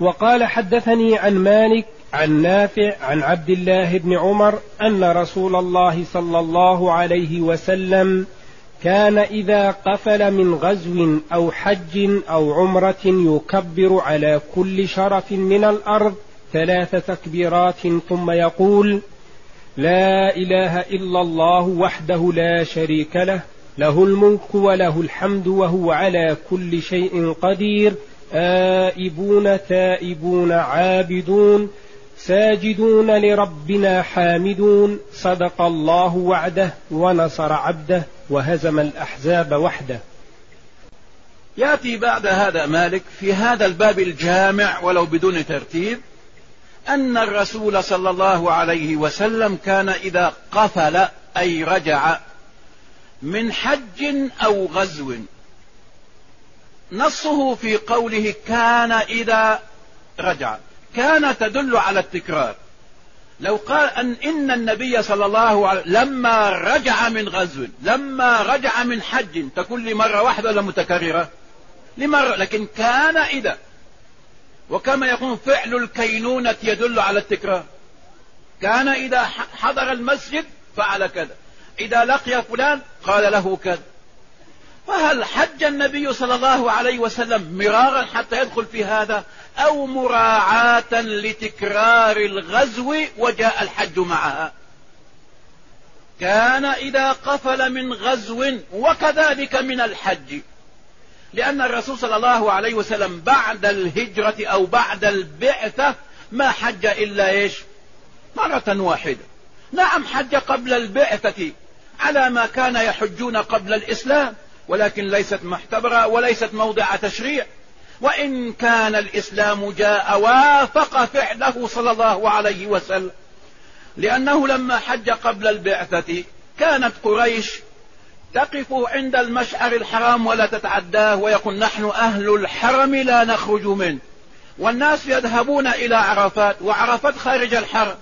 وقال حدثني عن مالك عن نافع عن عبد الله بن عمر أن رسول الله صلى الله عليه وسلم كان إذا قفل من غزو أو حج أو عمرة يكبر على كل شرف من الأرض ثلاث تكبيرات ثم يقول لا إله إلا الله وحده لا شريك له له الملك وله الحمد وهو على كل شيء قدير آئبون تائبون عابدون ساجدون لربنا حامدون صدق الله وعده ونصر عبده وهزم الأحزاب وحده. يأتي بعد هذا مالك في هذا الباب الجامع ولو بدون ترتيب أن الرسول صلى الله عليه وسلم كان إذا قفل أي رجع من حج أو غزو. نصه في قوله كان إذا رجع. كان تدل على التكرار. لو قال أن إن النبي صلى الله عليه لما رجع من غزو لما رجع من حج تكون لمرة واحدة ولا متكررة؟ لمرة لكن كان إذا. وكما يقول فعل الكينونة يدل على التكرار. كان إذا حضر المسجد فعل كذا. إذا لقي فلان قال له كذا. فهل حج النبي صلى الله عليه وسلم مرارا حتى يدخل في هذا أو مراعاة لتكرار الغزو وجاء الحج معها؟ كان إذا قفل من غزو وكذلك من الحج. لأن الرسول صلى الله عليه وسلم بعد الهجرة أو بعد البعثة ما حج إلا إيش؟ مرة واحدة. نعم حج قبل البعثة على ما كان يحجون قبل الإسلام. ولكن ليست محتبرة وليست موضع تشريع. وإن كان الإسلام جاء وافق فعله صلى الله عليه وسلم. لأنه لما حج قبل البعثة كانت قريش تقف عند المشعر الحرام ولا تتعداه ويقول نحن أهل الحرم لا نخرج منه. والناس يذهبون إلى عرفات وعرفات خارج الحرم.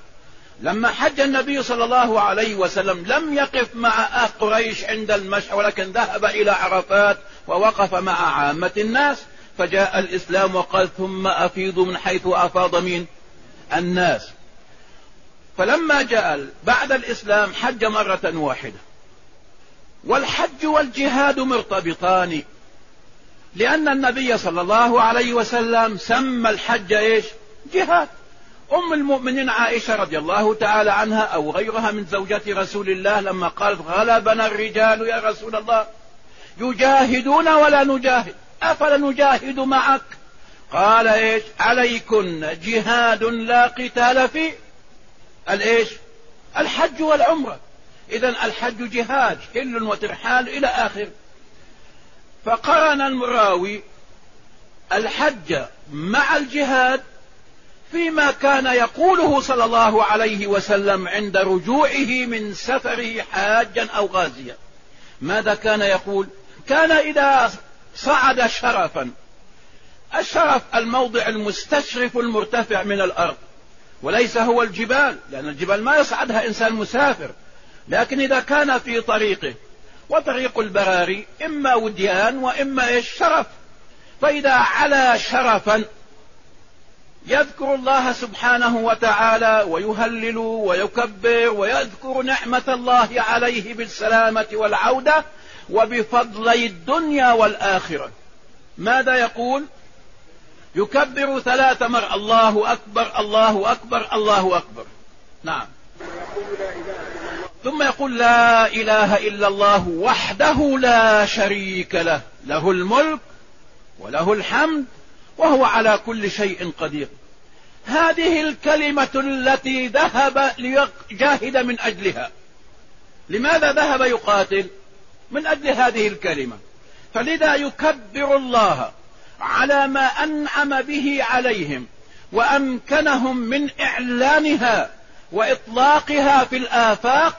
لما حج النبي صلى الله عليه وسلم لم يقف مع قريش عند المشعر ولكن ذهب إلى عرفات ووقف مع عامة الناس فجاء الإسلام وقال ثم أفيضوا من حيث أفاض من الناس. فلما جاء بعد الإسلام حج مرة واحدة. والحج والجهاد مرتبطان لأن النبي صلى الله عليه وسلم سمى الحج إيش؟ جهاد. أم المؤمنين عائشة رضي الله تعالى عنها أو غيرها من زوجات رسول الله لما قالت غلبنا الرجال يا رسول الله. يجاهدون ولا نجاهد. أفلا نجاهد معك؟ قال إيش؟ عليكن جهاد لا قتال فيه. الإيش الحج والعمرة. إذا الحج جهاد حل وترحال إلى آخر. فقرن المراوي الحج مع الجهاد فيما كان يقوله صلى الله عليه وسلم عند رجوعه من سفره حاجا أو غازيا. ماذا كان يقول؟ كان إذا صعد شرفا. الشرف الموضع المستشرف المرتفع من الأرض وليس هو الجبال لأن الجبال ما يصعدها إنسان مسافر. لكن إذا كان في طريقه وطريق البراري إما وديان وإما إيش؟ شرف. فإذا على شرفا يذكر الله سبحانه وتعالى ويهلل ويكبر ويذكر نعمة الله عليه بالسلامة والعودة وبفضلي الدنيا والآخرة. ماذا يقول؟ يكبر ثلاث مر الله أكبر الله أكبر الله أكبر. نعم. ثم يقول لا إله إلا الله وحده لا شريك له له الملك وله الحمد وهو على كل شيء قدير. هذه الكلمة التي ذهب ليجاهد من أجلها. لماذا ذهب يقاتل؟ من أجل هذه الكلمة. فلذا يكبر الله على ما أنعم به عليهم وأمكنهم من إعلانها وإطلاقها في الآفاق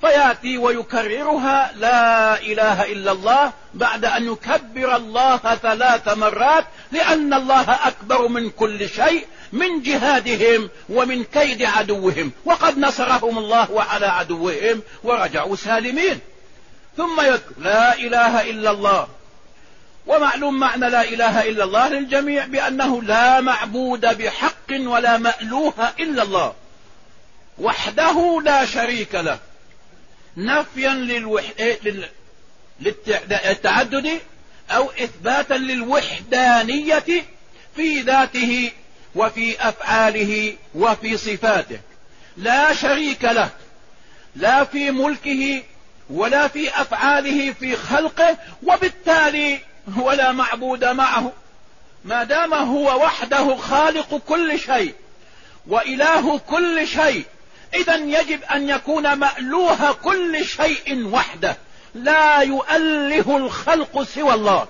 فياتي ويكررها لا إله إلا الله بعد أن يكبر الله ثلاث مرات لأن الله أكبر من كل شيء من جهادهم ومن كيد عدوهم وقد نصرهم الله على عدوهم ورجعوا سالمين. ثم يذكر لا إله إلا الله. ومعلوم معنى لا إله إلا الله للجميع بأنه لا معبود بحق ولا مألوه إلا الله. وحده لا شريك له. نفيا للوح... لل... للتعدد أو إثباتا للوحدانية في ذاته وفي أفعاله وفي صفاته. لا شريك له لا في ملكه ولا في أفعاله في خلقه وبالتالي ولا معبود معه. ما دام هو وحده خالق كل شيء وإله كل شيء إذا يجب أن يكون مألوه كل شيء وحده. لا يؤله الخلق سوى الله.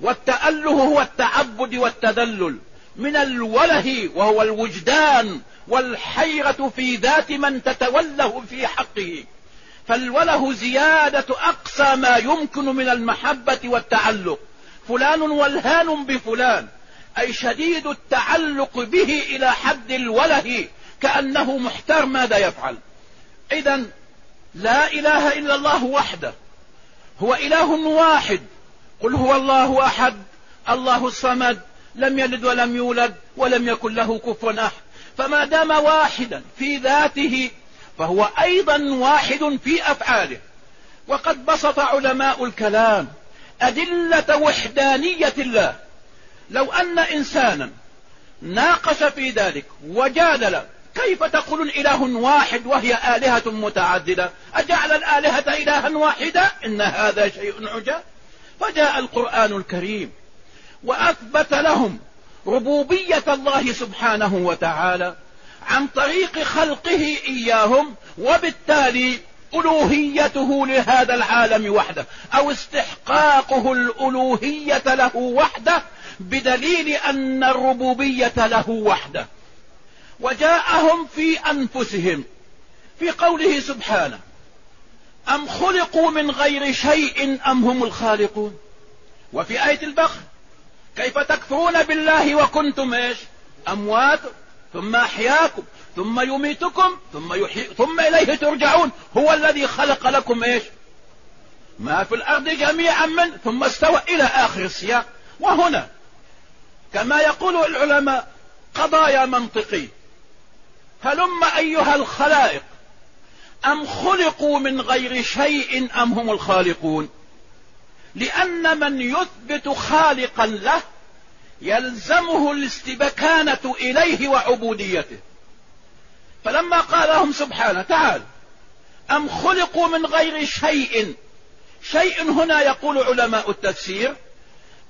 والتأله هو التعبد والتذلل. من الوله وهو الوجدان والحيرة في ذات من تتوله في حقه. فالوله زيادة أقصى ما يمكن من المحبة والتعلق. فلان ولهان بفلان. أي شديد التعلق به إلى حد الوله كأنه محتار ماذا يفعل. إذا لا إله إلا الله وحده. هو إله واحد. قل هو الله أحد. الله الصمد. لم يلد ولم يولد ولم يكن له كفوا أحد. فما دام واحدا في ذاته فهو أيضا واحد في أفعاله. وقد بسط علماء الكلام أدلة وحدانية الله. لو أن إنسانا ناقش في ذلك وجادل كيف تقولون إله واحد وهي آلهة متعددة؟ أجعل الآلهة إلها واحدة؟ إن هذا شيء عجاب. فجاء القرآن الكريم وأثبت لهم ربوبية الله سبحانه وتعالى عن طريق خلقه إياهم وبالتالي ألوهيته لهذا العالم وحده أو استحقاقه الألوهية له وحده بدليل أن الربوبية له وحده. وجاءهم في أنفسهم في قوله سبحانه أم خلقوا من غير شيء أم هم الخالقون؟ وفي آية البخر كيف تكفرون بالله وكنتم إيش؟ أموات ثم أحياكم ثم يميتكم ثم يحيي ثم إليه ترجعون هو الذي خلق لكم إيش؟ ما في الأرض جميعا من ثم استوى إلى آخر السياق. وهنا كما يقول العلماء قضايا منطقية. هلم أيها الخلائق أم خلقوا من غير شيء أم هم الخالقون؟ لأن من يثبت خالقا له يلزمه الاستبكانة إليه وعبوديته. فلما قال لهم سبحانه تعال أم خلقوا من غير شيء؟ شيء هنا يقول علماء التفسير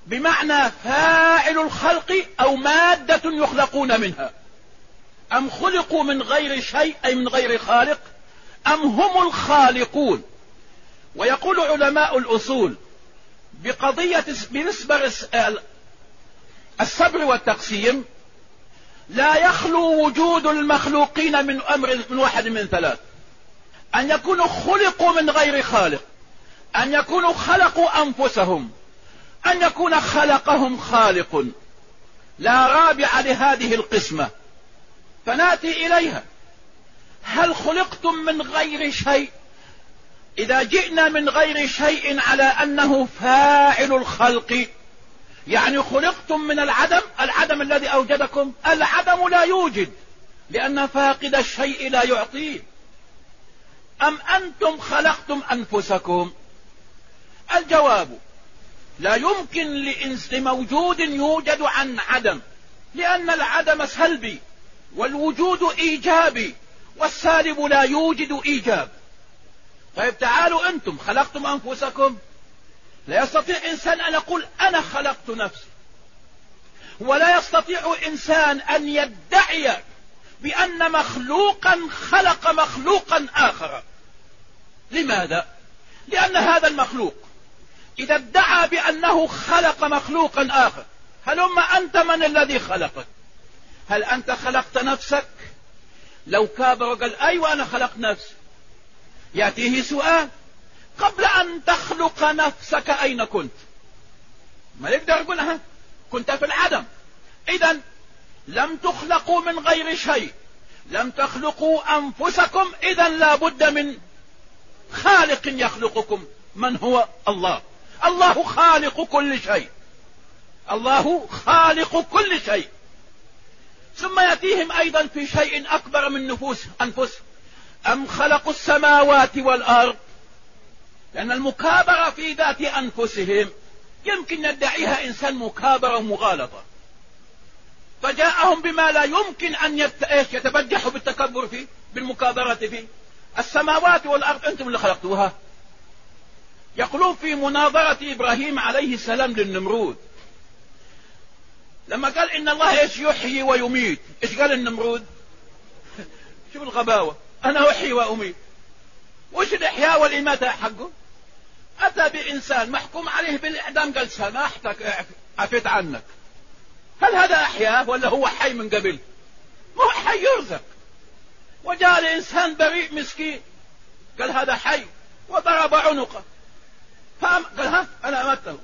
بمعنى فاعل الخلق أو مادة يخلقون منها. أم خلقوا من غير شيء أي من غير خالق؟ أم هم الخالقون؟ ويقول علماء الأصول بقضية بالنسبة الصبر والتقسيم لا يخلو وجود المخلوقين من أمر من واحد من ثلاث. أن يكونوا خلقوا من غير خالق أن يكونوا خلقوا أنفسهم أن يكون خلقهم خالق. لا رابع لهذه القسمة. فناتي إليها. هل خلقتم من غير شيء؟ إذا جئنا من غير شيء على أنه فاعل الخلق يعني خلقتم من العدم العدم الذي أوجدكم العدم لا يوجد لأن فاقد الشيء لا يعطيه. أم أنتم خلقتم أنفسكم؟ الجواب لا يمكن لموجود يوجد عن عدم لأن العدم سلبي. والوجود إيجابي والسالب لا يوجد إيجاب. طيب تعالوا أنتم خلقتم أنفسكم. لا يستطيع إنسان أن يقول أنا خلقت نفسي. ولا يستطيع إنسان أن يدعي بأن مخلوقا خلق مخلوقا آخر. لماذا؟ لأن هذا المخلوق إذا ادعى بأنه خلق مخلوقا آخر هلما أنت من الذي خلقك؟ هل أنت خلقت نفسك؟ لو كابر وقال أيوة أنا خلقت نفسي. يأتيه سؤال قبل أن تخلق نفسك أين كنت؟ ما يقدر يقولها كنت في العدم. إذا لم تخلقوا من غير شيء لم تخلقوا أنفسكم إذا لا بد من خالق يخلقكم. من هو؟ الله. الله خالق كل شيء. الله خالق كل شيء. ثم يأتيهم أيضا في شيء أكبر من نفوس أنفسهم أم خلقوا السماوات والأرض؟ لأن المكابرة في ذات أنفسهم يمكن يدعيها إنسان مكابرة ومغالطة فجاءهم بما لا يمكن أن يتبجحوا بالتكبر فيه بالمكابرة فيه. السماوات والأرض أنتم اللي خلقتوها. يقولون في مناظرة إبراهيم عليه السلام للنمرود. لما قال إن الله إيش يحيي ويميت إيش قال النمرود؟ شوف الغباوة أنا أحيي وأميت. وش الإحياء والإماتة حقه؟ أتى بإنسان محكوم عليه بالإعدام قال سماحتك عفيت عنك. هل هذا أحياء ولا هو حي من قبل؟ ما هو حي يرزق. وجاء لإنسان بريء مسكين. قال هذا حي وضرب عنقه. قال ها أنا أمته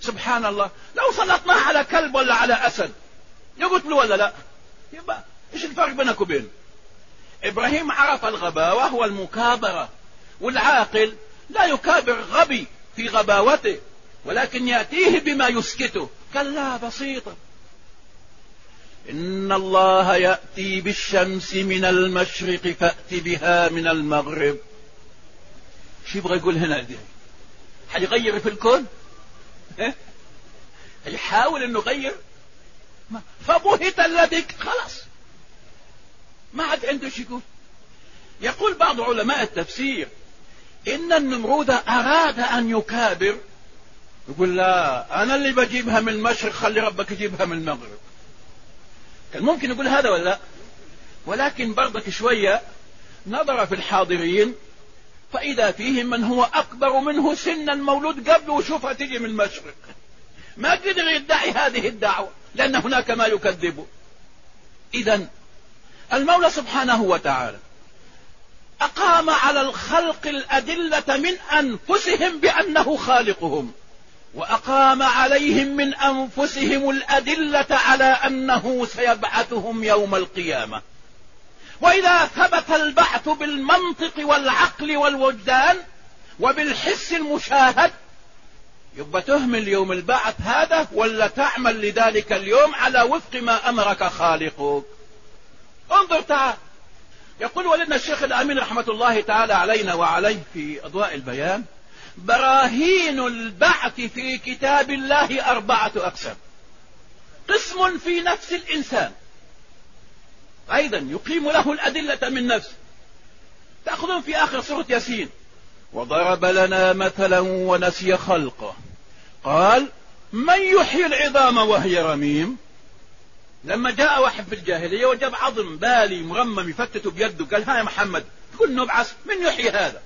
سبحان الله. لو سلطناه على كلب ولا على أسد. يقتل ولا لا؟ يبقى إيش الفرق بينك وبينه؟ إبراهيم عرف الغباوة والمكابرة والعاقل لا يكابر غبي في غباوته ولكن يأتيه بما يسكته. كلا بسيطة. إن الله يأتي بالشمس من المشرق فأت بها من المغرب. شو يبغى يقول هنا؟ دي حيغير في الكون؟ يحاول إنه يغير. فبهت الذي خلاص. ما عاد عنده شيء يقول. يقول بعض علماء التفسير إن النمرود أراد أن يكابر. يقول لا أنا اللي بجيبها من المشرق خلي ربك يجيبها من المغرب. كان ممكن يقول هذا ولا؟ لا ولكن برضك شوية نظر في الحاضرين فإذا فيهم من هو أكبر منه سنا مولود قبله وشوفها تجي من المشرق. ما قدر يدعي هذه الدعوة لأن هناك ما يكذبه إذا المولى سبحانه وتعالى أقام على الخلق الأدلة من أنفسهم بأنه خالقهم وأقام عليهم من أنفسهم الأدلة على أنه سيبعثهم يوم القيامة. وإذا ثبت البعث بالمنطق والعقل والوجدان وبالحس المشاهد يبقى تهمل يوم البعث هذا ولا تعمل لذلك اليوم على وفق ما أمرك خالقك. انظر تعال. يقول ولدنا الشيخ الأمين رحمة الله تعالى علينا وعليه في أضواء البيان براهين البعث في كتاب الله أربعة أقسام. قسم في نفس الإنسان. أيضا يقيم له الأدلة من نفسه. تأخذون في آخر سورة ياسين. وضرب لنا مثلا ونسي خلقه. قال من يحيي العظام وهي رميم؟ لما جاء واحد في الجاهلية وجاب عظم بالي مرمم يفتته بيده قال ها يا محمد كل نبعث من يحيي هذا؟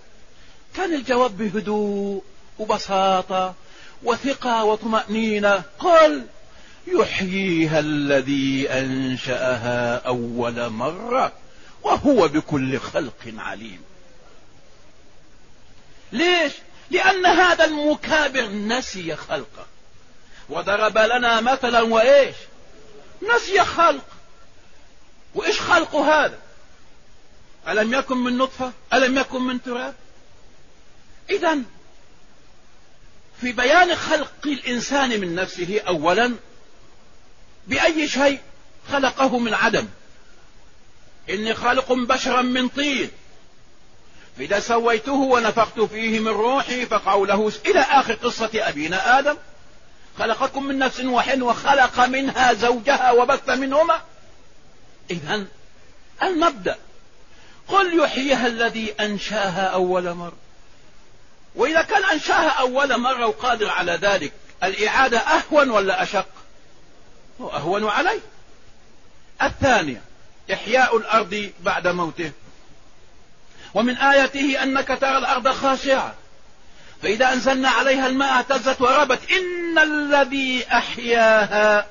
كان الجواب بهدوء وبساطة وثقة وطمأنينة. قال يحييها الذي أنشأها أول مرة وهو بكل خلق عليم. ليش؟ لأن هذا المكابر نسي خلقه. وضرب لنا مثلا وإيش؟ نسي خلق. وإيش خلق هذا؟ ألم يكن من نطفة؟ ألم يكن من تراب؟ إذا في بيان خلق الإنسان من نفسه أولا بأي شيء خلقه من عدم إني خالق بشرا من طين. فإذا سويته ونفخت فيه من روحي فقعوا له إلى آخر قصة أبينا آدم. خلقكم من نفس واحد وخلق منها زوجها وبث منهما. إذا المبدأ. قل يحييها الذي أنشاها أول مرة. وإذا كان أنشاها أول مرة وقادر على ذلك الإعادة أهون ولا أشق؟ أهون عليه الثانية إحياء الأرض بعد موته. ومن آياته أنك ترى الأرض خاشعة. فإذا أنزلنا عليها الماء اهتزت وربت إن الذي أحياها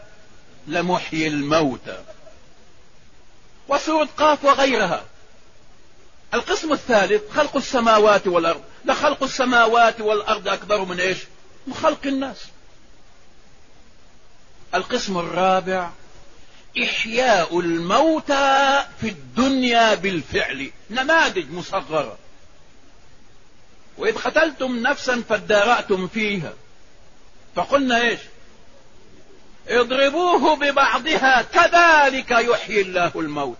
لمحيي الموتى. وسورة قاف وغيرها. القسم الثالث خلق السماوات والأرض. لخلق السماوات والأرض أكبر من إيش؟ من خلق الناس. القسم الرابع إحياء الموتى في الدنيا بالفعل نماذج مصغرة. وإذ قتلتم نفسا فادارأتم فيها. فقلنا إيش؟ اضربوه ببعضها كذلك يحيي الله الموت.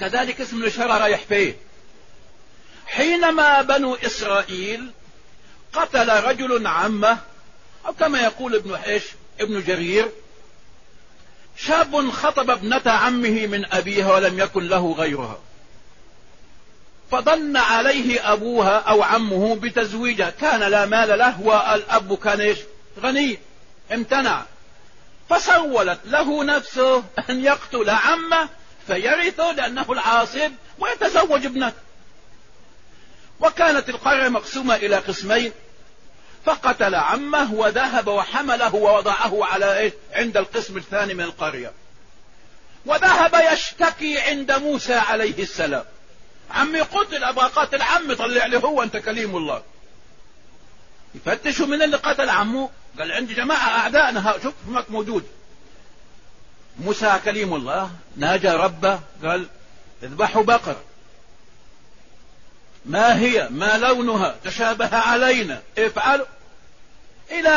كذلك اسم الإشارة رايح فيه حينما بنو إسرائيل قتل رجل عمه أو كما يقول ابن حيش ابن جرير شاب خطب ابنة عمه من أبيها ولم يكن له غيرها. فظن عليه أبوها أو عمه بتزويجها كان لا مال له والأب كان إيش؟ غني. امتنع. فسولت له نفسه أن يقتل عمه فيرثه لأنه العاصب ويتزوج ابنته وكانت القرية مقسومة إلى قسمين. فقتل عمه وذهب وحمله ووضعه على إيه؟ عند القسم الثاني من القرية. وذهب يشتكي عند موسى عليه السلام. عمي قتل أبغى قاتل عمي طلع لي هو أنت كليم الله. يفتشوا من اللي قتل عمه. قال عندي جماعة اعدائنا شوف هناك موجود. موسى كليم الله ناجى ربه قال اذبحوا بقر. ما هي؟ ما لونها؟ تشابه علينا. افعلوا. إلى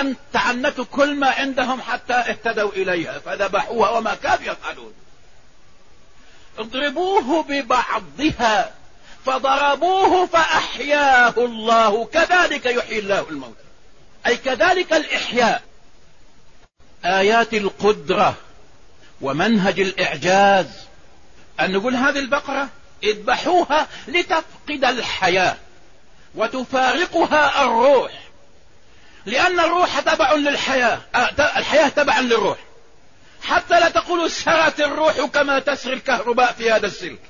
أن تعنتوا كل ما عندهم حتى اهتدوا إليها فذبحوها وما كانوا يفعلون. اضربوه ببعضها فضربوه فأحياه الله. كذلك يحيي الله الموتى. أي كذلك الإحياء. آيات القدرة ومنهج الإعجاز. أن نقول هذه البقرة اذبحوها لتفقد الحياة وتفارقها الروح. لأن الروح تبع للحياة. آه، الحياة تبع للروح. حتى لا تقولوا سرت الروح كما تسري الكهرباء في هذا السلك.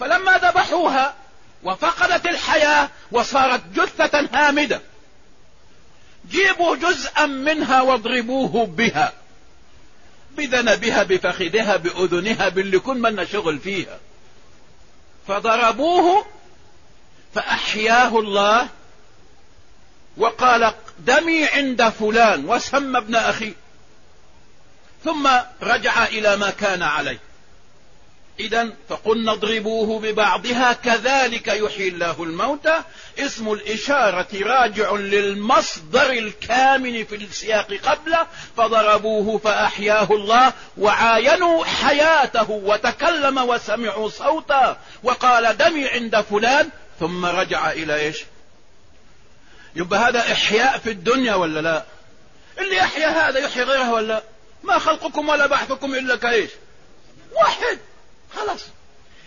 فلما ذبحوها وفقدت الحياة وصارت جثة هامدة جيبوا جزءا منها واضربوه بها. بذنبها بفخذها بأذنها باللي كن من شغل فيها. فضربوه فأحياه الله وقال دمي عند فلان وسمى ابن أخي. ثم رجع إلى ما كان عليه. إذا فقلنا اضربوه ببعضها كذلك يحيي الله الموتى. اسم الإشارة راجع للمصدر الكامن في السياق قبله. فضربوه فأحياه الله وعاينوا حياته وتكلم وسمعوا صوتا وقال دمي عند فلان. ثم رجع إلى إيش؟ يبقى هذا إحياء في الدنيا ولا لا؟ اللي يحيى هذا يحيي غيره ولا؟ لا ما خلقكم ولا بعثكم إلا كإيش؟ واحد. خلاص.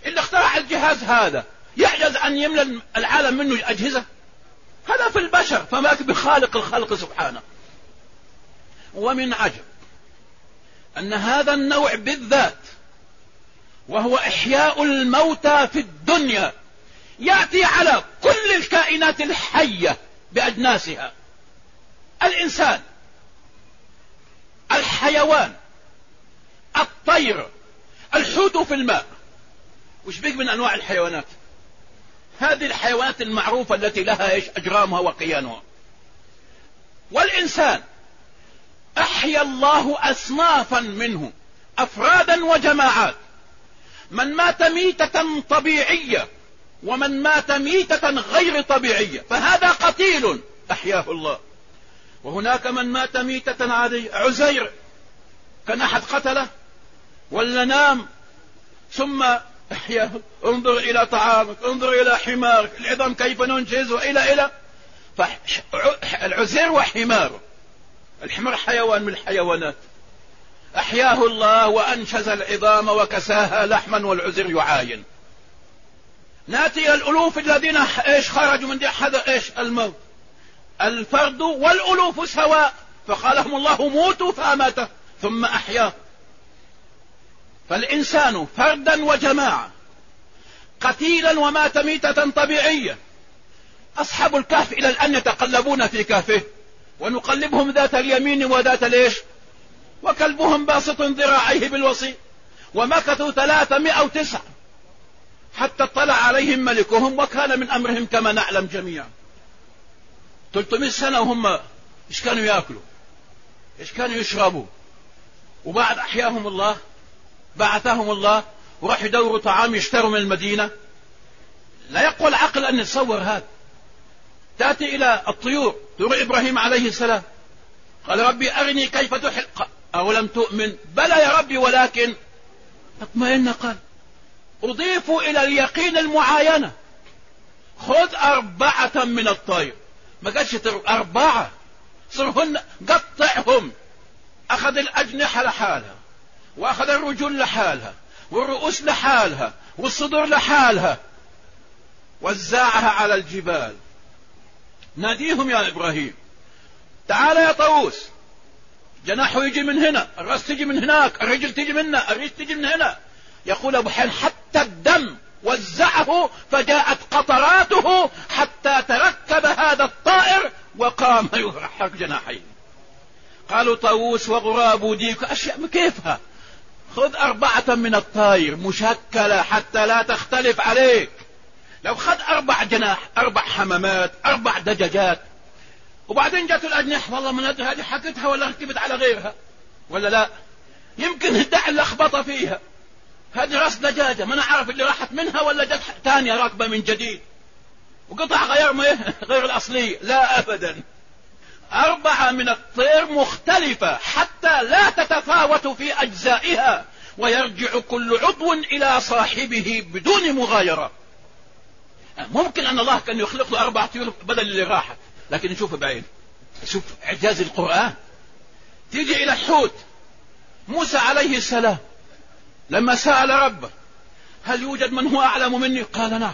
اللي اخترع الجهاز هذا يعجز أن يملى العالم منه أجهزة هذا في البشر فما بخالق الخلق سبحانه. ومن عجب أن هذا النوع بالذات وهو إحياء الموتى في الدنيا يأتي على كل الكائنات الحية بأجناسها. الإنسان الحيوان الطير الحوت في الماء. وش بيك من أنواع الحيوانات؟ هذه الحيوانات المعروفة التي لها إيش؟ أجرامها وقيانها. والإنسان أحيا الله اصنافا منه افرادا وجماعات. من مات ميتة طبيعية ومن مات ميتة غير طبيعية فهذا قتيل. أحياه الله. وهناك من مات ميتة عادية عزير. كان أحد قتله؟ ولا نام؟ ثم أحياه. انظر إلى طعامك انظر إلى حمارك. العظام كيف ننجز؟ وإلى إلى. العزير وحماره. الحمار حيوان من الحيوانات. أحياه الله وأنشز العظام وكساها لحما والعزير يعاين. ناتي الألوف الذين إيش خرجوا من دي إيش الموت. الفرد والألوف سواء. فقالهم الله موتوا فأماته ثم أحياه. فالإنسان فردا وجماعة قتيلا ومات ميتة طبيعية. أصحاب الكهف إلى الآن يتقلبون في كهفه ونقلبهم ذات اليمين وذات ليش وكلبهم باسط ذراعيه بالوصي ومكثوا ثلاثمائة وتسعة. حتى اطلع عليهم ملكهم وكان من أمرهم كما نعلم جميعا. 300 سنة وهم إيش كانوا يأكلوا؟ إيش كانوا يشربوا؟ وبعد أحياهم الله بعثهم الله وراح يدوروا طعام يشتروا من المدينة. لا يقوى العقل أن يتصور هذا. تأتي إلى الطيور طيور إبراهيم عليه السلام. قال ربي أرني كيف تحيي أولم تؤمن؟ بلى يا ربي ولكن أطمئن قلب أضيفوا إلى اليقين المعاينة. خذ أربعة من الطير. ما قالش أربعة. صرهن قطعهم. أخذ الأجنحة لحالها وأخذ الرجل لحالها والرؤوس لحالها والصدور لحالها. وزعها على الجبال. ناديهم يا إبراهيم. تعال يا طاووس. جناحه يجي من هنا الرأس تجي من هناك الرجل تجي من هنا الريش تجي من هنا. يقول أبو حين حتى الدم وزعه فجاءت قطراته حتى تركب هذا الطائر وقام يحرك جناحيه. قالوا طاووس وغراب وديك أشياء كيفها؟ خذ أربعة من الطائر مشكلة حتى لا تختلف عليك. لو خذ أربع جناح أربع حمامات أربع دجاجات. وبعدين جات الأجنحة والله أدري هذه حكتها ولا ركبت على غيرها؟ ولا لا؟ يمكن الدع اللخبطة فيها. هذه راس دجاجة ما نعرف اللي راحت منها ولا جت ثانية راكبة من جديد. وقطع غير ما غير الأصلية لا أبدا. أربعة من الطير مختلفة حتى لا تتفاوت في أجزائها ويرجع كل عضو إلى صاحبه بدون مغايرة. ممكن أن الله كان يخلق له أربع طيور بدل اللي راحت. لكن نشوف بعين. شوف إعجاز القرآن. تيجي إلى الحوت موسى عليه السلام. لما سأل ربه هل يوجد من هو أعلم مني؟ قال نعم.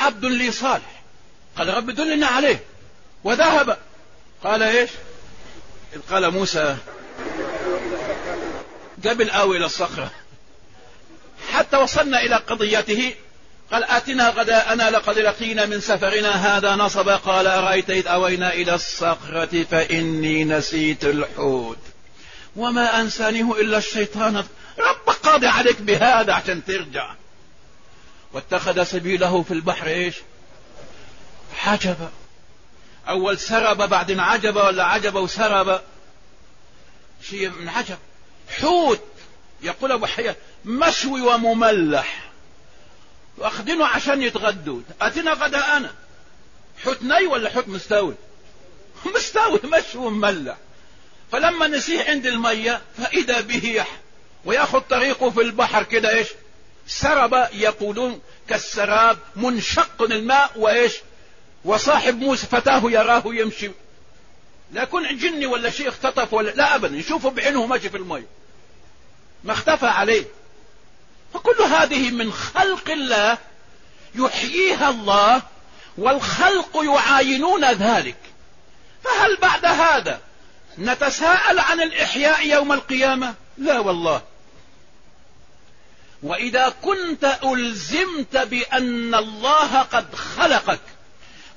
عبد لي صالح. قال رب دلنا عليه. وذهب. قال إيش؟ قال موسى قبل آوي إلى الصخرة. حتى وصلنا إلى قضيته قال آتنا غداءنا لقد لقينا من سفرنا هذا نصب قال أرأيت إذ آوينا إلى الصخرة فإني نسيت الحوت. وما انسانيه إلا الشيطان رب قاضي عليك بهذا عشان ترجع. واتخذ سبيله في البحر إيش؟ حجبا أول سرب بعدين عجب ولا عجب وسرب؟ شيء من عجب. حوت. يقول أبو حيان مشوي ومملح. واخدينه عشان يتغدوا. اتنا غداءنا حوت ني ولا حوت مستوي؟ مستوي مشوي ومملح. فلما نسيه عند المية فإذا به يح وياخذ طريقه في البحر كده إيش؟ سرب يقولون كالسراب منشق الماء وإيش؟ وصاحب موسى فتاه يراه يمشي. لا يكون جني ولا شيء اختطف ولا لا ابدا. يشوفه بعينه ماشي في الماء. ما اختفى عليه. فكل هذه من خلق الله يحييها الله والخلق يعاينون ذلك. فهل بعد هذا نتساءل عن الإحياء يوم القيامة؟ لا والله. وإذا كنت ألزمت بأن الله قد خلقك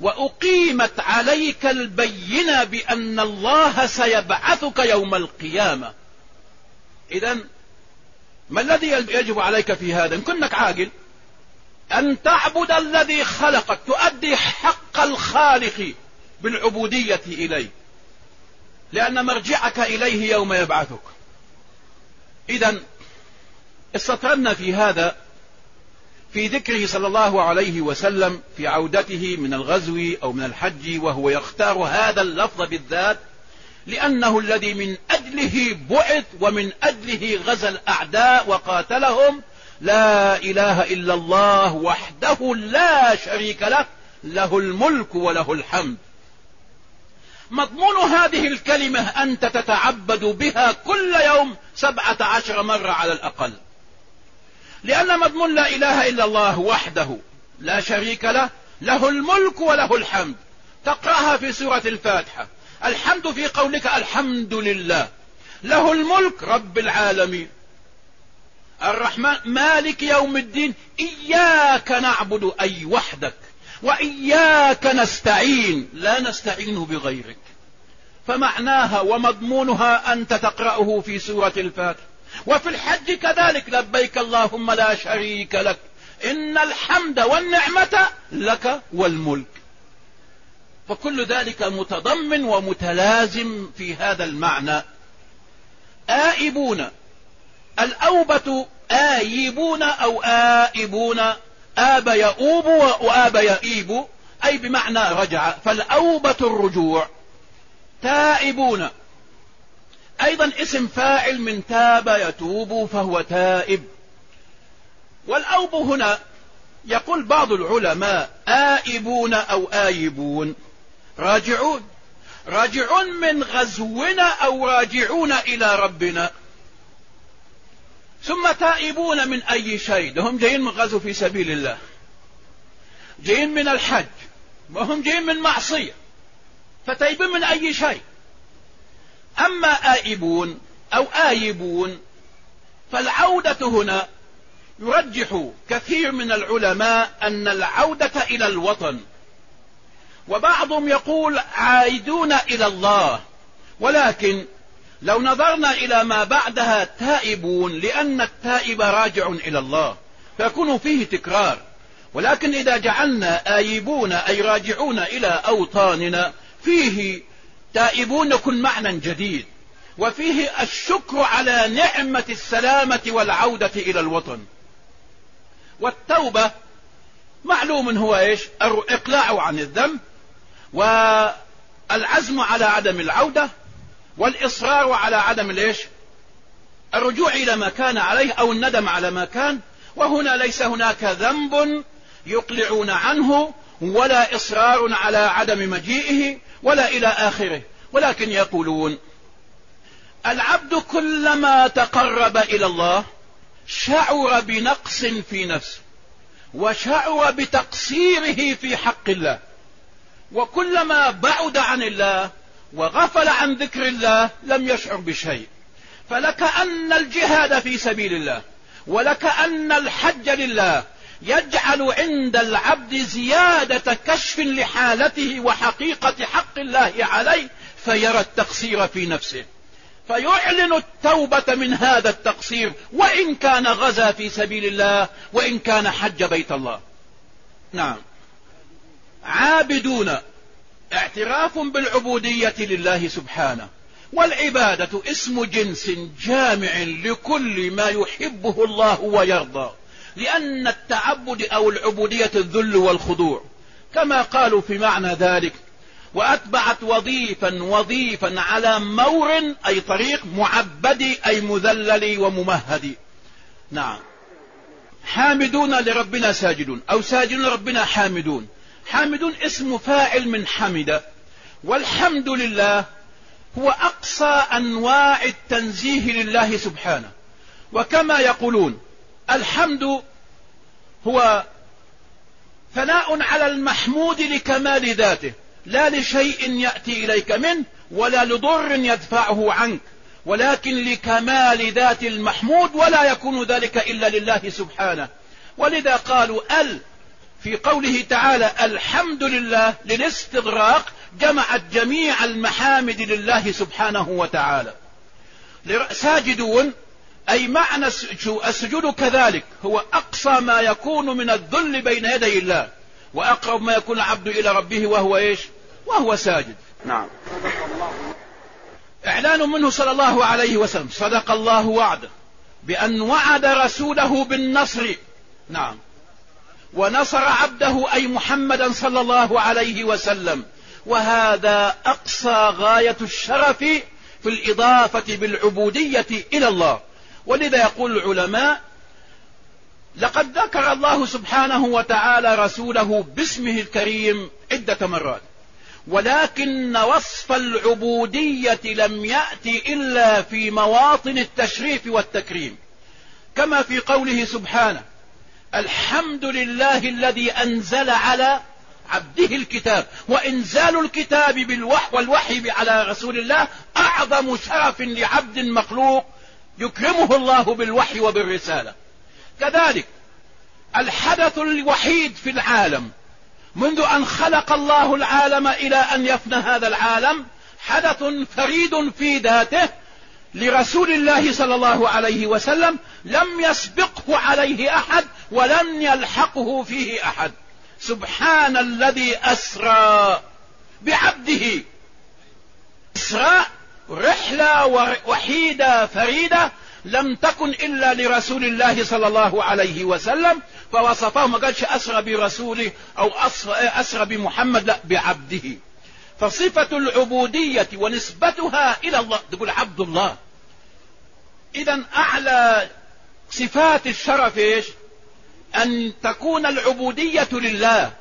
وأقيمت عليك البينة بأن الله سيبعثك يوم القيامة. إذا ما الذي يجب عليك في هذا؟ إن كنك عاقل أن تعبد الذي خلقك تؤدي حق الخالق بالعبودية إليه لأن مرجعك إليه يوم يبعثك. إذا استطرنا في هذا في ذكره صلى الله عليه وسلم في عودته من الغزو أو من الحج وهو يختار هذا اللفظ بالذات لأنه الذي من أجله بعث ومن أجله غزا الأعداء وقاتلهم لا إله إلا الله وحده لا شريك له له الملك وله الحمد. مضمون هذه الكلمة أنت تتعبد بها كل يوم سبعة عشر مرة على الأقل. لأن مضمون لا إله إلا الله وحده لا شريك له له الملك وله الحمد. تقرأها في سورة الفاتحة. الحمد في قولك الحمد لله. له الملك رب العالمين. الرحمن مالك يوم الدين. إياك نعبد أي وحدك. وإياك نستعين. لا نستعين بغيرك. فمعناها ومضمونها أنت تقرأه في سورة الفاتحة. وفي الحج كذلك لبيك اللهم لا شريك لك إن الحمد والنعمة لك والملك. فكل ذلك متضمن ومتلازم في هذا المعنى. آئبون الأوبة آيبون أو آئبون آب يؤوب وآب يئيب أي بمعنى رجع فالأوبة الرجوع. تائبون أيضا اسم فاعل من تاب يتوب فهو تائب. والأوب هنا يقول بعض العلماء آئبون أو آيبون. راجعون. راجعون من غزونا أو راجعون إلى ربنا. ثم تائبون من أي شيء. هم جايين من غزو في سبيل الله. جايين من الحج. وهم جايين من معصية. فتائبون من أي شيء. أما آئبون أو آيبون فالعودة هنا يرجح كثير من العلماء أن العودة إلى الوطن. وبعضهم يقول عائدون إلى الله ولكن لو نظرنا إلى ما بعدها تائبون لأن التائب راجع إلى الله فيكون فيه تكرار. ولكن إذا جعلنا آيبون أي راجعون إلى أوطاننا فيه تائبون يكون معنى جديد. وفيه الشكر على نعمة السلامة والعودة إلى الوطن. والتوبة معلوم هو إيش؟ الإقلاع عن الذنب والعزم على عدم العودة والإصرار على عدم الإيش؟ الرجوع إلى ما كان عليه أو الندم على ما كان. وهنا ليس هناك ذنب يقلعون عنه ولا إصرار على عدم مجيئه ولا إلى آخره. ولكن يقولون العبد كلما تقرب إلى الله شعر بنقص في نفسه وشعر بتقصيره في حق الله. وكلما بعد عن الله وغفل عن ذكر الله لم يشعر بشيء. فلك أن الجهاد في سبيل الله ولك أن الحج لله يجعل عند العبد زيادة كشف لحالته وحقيقة حق الله عليه فيرى التقصير في نفسه. فيعلن التوبة من هذا التقصير وإن كان غزا في سبيل الله وإن كان حج بيت الله. نعم. عابدون اعتراف بالعبودية لله سبحانه. والعبادة اسم جنس جامع لكل ما يحبه الله ويرضى. لأن التعبد أو العبودية الذل والخضوع. كما قالوا في معنى ذلك وأتبعت وظيفا وظيفا على مور أي طريق معبد أي مذلل وممهد نعم. حامدون لربنا ساجدون أو ساجدون لربنا حامدون. حامدون اسم فاعل من حمد والحمد لله هو أقصى أنواع التنزيه لله سبحانه. وكما يقولون الحمد هو ثناء على المحمود لكمال ذاته. لا لشيء يأتي إليك منه ولا لضر يدفعه عنك. ولكن لكمال ذات المحمود ولا يكون ذلك إلا لله سبحانه. ولذا قالوا ال في قوله تعالى الحمد لله للاستغراق جمعت جميع المحامد لله سبحانه وتعالى. ساجدون أي معنى السجود؟ كذلك. هو أقصى ما يكون من الذل بين يدي الله. وأقرب ما يكون العبد إلى ربه وهو إيش؟ وهو ساجد. نعم. إعلان منه صلى الله عليه وسلم. صدق الله وعده. بأن وعد رسوله بالنصر. نعم. ونصر عبده أي محمدا صلى الله عليه وسلم. وهذا أقصى غاية الشرف في الإضافة بالعبودية إلى الله. ولذا يقول العلماء لقد ذكر الله سبحانه وتعالى رسوله باسمه الكريم عدة مرات ولكن وصف العبودية لم يأتي إلا في مواطن التشريف والتكريم. كما في قوله سبحانه الحمد لله الذي أنزل على عبده الكتاب وإنزال الكتاب بالوحي والوحي على رسول الله أعظم شرف لعبد مخلوق يكرمه الله بالوحي وبالرسالة. كذلك الحدث الوحيد في العالم منذ أن خلق الله العالم إلى أن يفنى هذا العالم حدث فريد في ذاته لرسول الله صلى الله عليه وسلم لم يسبقه عليه أحد ولم يلحقه فيه أحد. سبحان الذي أسرى بعبده. إسراء رحلة وحيدة فريدة لم تكن إلا لرسول الله صلى الله عليه وسلم فوصفه ما قالش أسرى برسوله أو أسرى بمحمد لا بعبده فصفة العبودية ونسبتها إلى الله تقول عبد الله إذا أعلى صفات الشرف إيش أن تكون العبودية لله.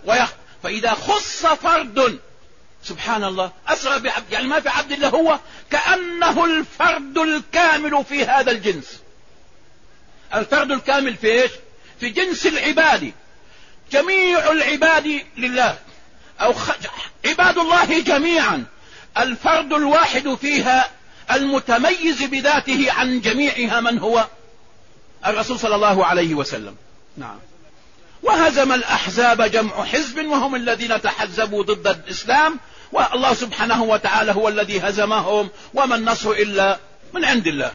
فإذا خص فرد سبحان الله. أسرى بعبد يعني ما في عبد الله هو كأنه الفرد الكامل في هذا الجنس. الفرد الكامل في إيش؟ في جنس العباد. جميع العباد لله. أو خ... عباد الله جميعا. الفرد الواحد فيها المتميز بذاته عن جميعها من هو؟ الرسول صلى الله عليه وسلم. نعم. وهزم الأحزاب جمع حزب وهم الذين تحزبوا ضد الإسلام والله سبحانه وتعالى هو الذي هزمهم وما النصر إلا من عند الله.